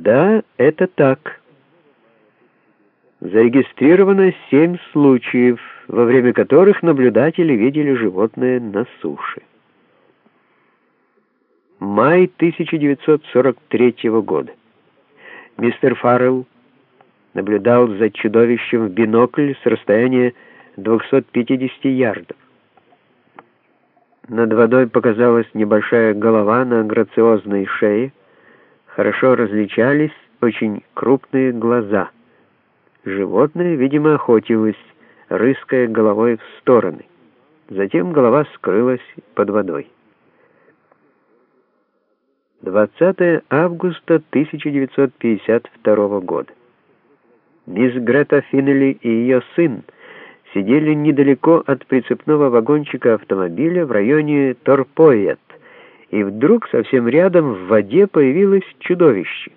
Да, это так. Зарегистрировано семь случаев, во время которых наблюдатели видели животное на суше. Май 1943 года. Мистер Фаррелл наблюдал за чудовищем в бинокль с расстояния 250 ярдов. Над водой показалась небольшая голова на грациозной шее, хорошо различались очень крупные глаза. Животное, видимо, охотилось, рыская головой в стороны. Затем голова скрылась под водой. 20 августа 1952 года. Мисс Грета Финнелли и ее сын сидели недалеко от прицепного вагончика автомобиля в районе Торпоет, и вдруг совсем рядом в воде появилось чудовище.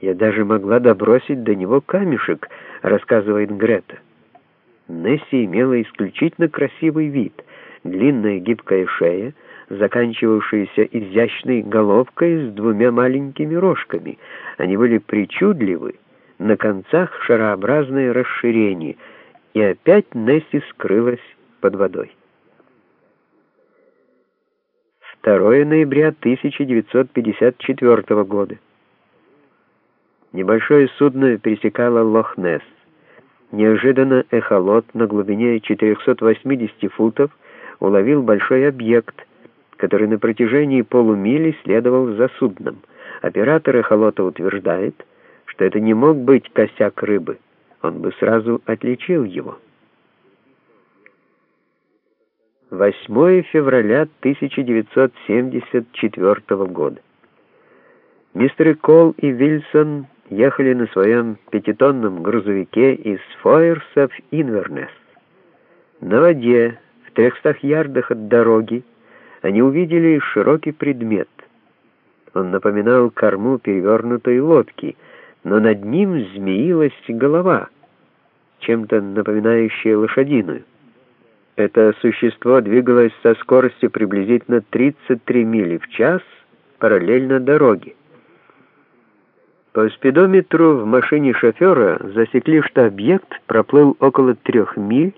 «Я даже могла добросить до него камешек», — рассказывает Грета. Несси имела исключительно красивый вид, длинная гибкая шея, заканчивавшаяся изящной головкой с двумя маленькими рожками. Они были причудливы, на концах шарообразное расширение, и опять Несси скрылась под водой. 2 ноября 1954 года. Небольшое судно пересекало Лох-Несс. Неожиданно эхолот на глубине 480 футов уловил большой объект, который на протяжении полумили следовал за судном. Оператор эхолота утверждает, что это не мог быть косяк рыбы, он бы сразу отличил его. 8 февраля 1974 года. Мистеры Кол и Вильсон ехали на своем пятитонном грузовике из Фойерса в Инвернес. На воде, в трехстах ярдах от дороги, они увидели широкий предмет. Он напоминал корму перевернутой лодки, но над ним змеилась голова, чем-то напоминающая лошадиную. Это существо двигалось со скоростью приблизительно 33 мили в час параллельно дороге. По спидометру в машине шофера засекли, что объект проплыл около трех миль,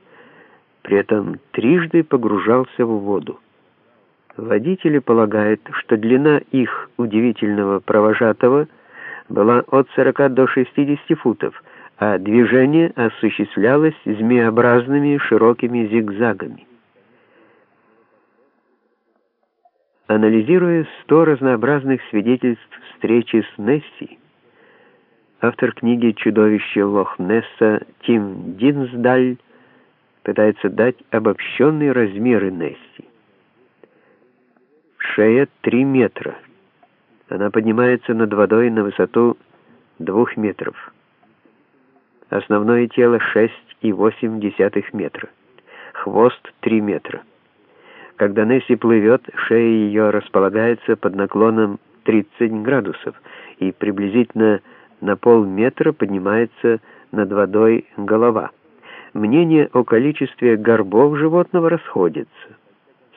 при этом трижды погружался в воду. Водители полагают, что длина их удивительного провожатого была от 40 до 60 футов, а движение осуществлялось змеобразными широкими зигзагами. Анализируя сто разнообразных свидетельств встречи с Несси, автор книги «Чудовище Лох-Несса» Тим Динсдаль пытается дать обобщенные размеры Несси. Шея 3 метра. Она поднимается над водой на высоту 2 метров. Основное тело 6,8 метра. Хвост 3 метра. Когда Несси плывет, шея ее располагается под наклоном 30 градусов и приблизительно на полметра поднимается над водой голова. Мнения о количестве горбов животного расходятся.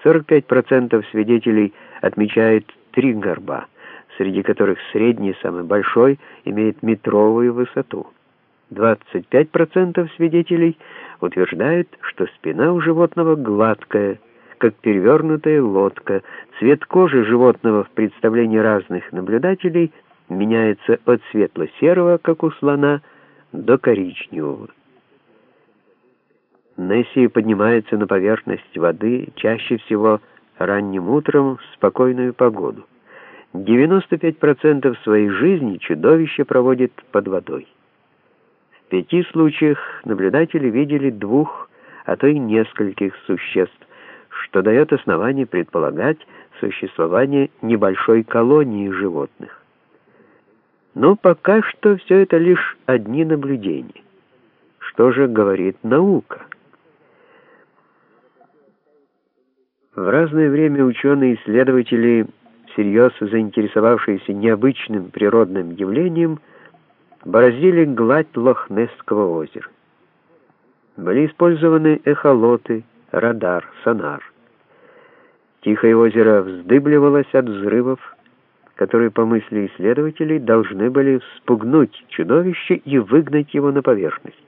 45% свидетелей отмечают три горба, среди которых средний, самый большой, имеет метровую высоту. 25% свидетелей утверждают, что спина у животного гладкая, как перевернутая лодка. Цвет кожи животного в представлении разных наблюдателей меняется от светло-серого, как у слона, до коричневого. Несси поднимается на поверхность воды чаще всего ранним утром в спокойную погоду. 95% своей жизни чудовище проводит под водой. В пяти случаях наблюдатели видели двух, а то и нескольких существ, что дает основание предполагать существование небольшой колонии животных. Но пока что все это лишь одни наблюдения. Что же говорит наука? В разное время ученые-исследователи, всерьез заинтересовавшиеся необычным природным явлением, бороздили гладь Лохнесского озера. Были использованы эхолоты, радар, сонар. Тихое озеро вздыбливалось от взрывов, которые, по мысли исследователей, должны были спугнуть чудовище и выгнать его на поверхность.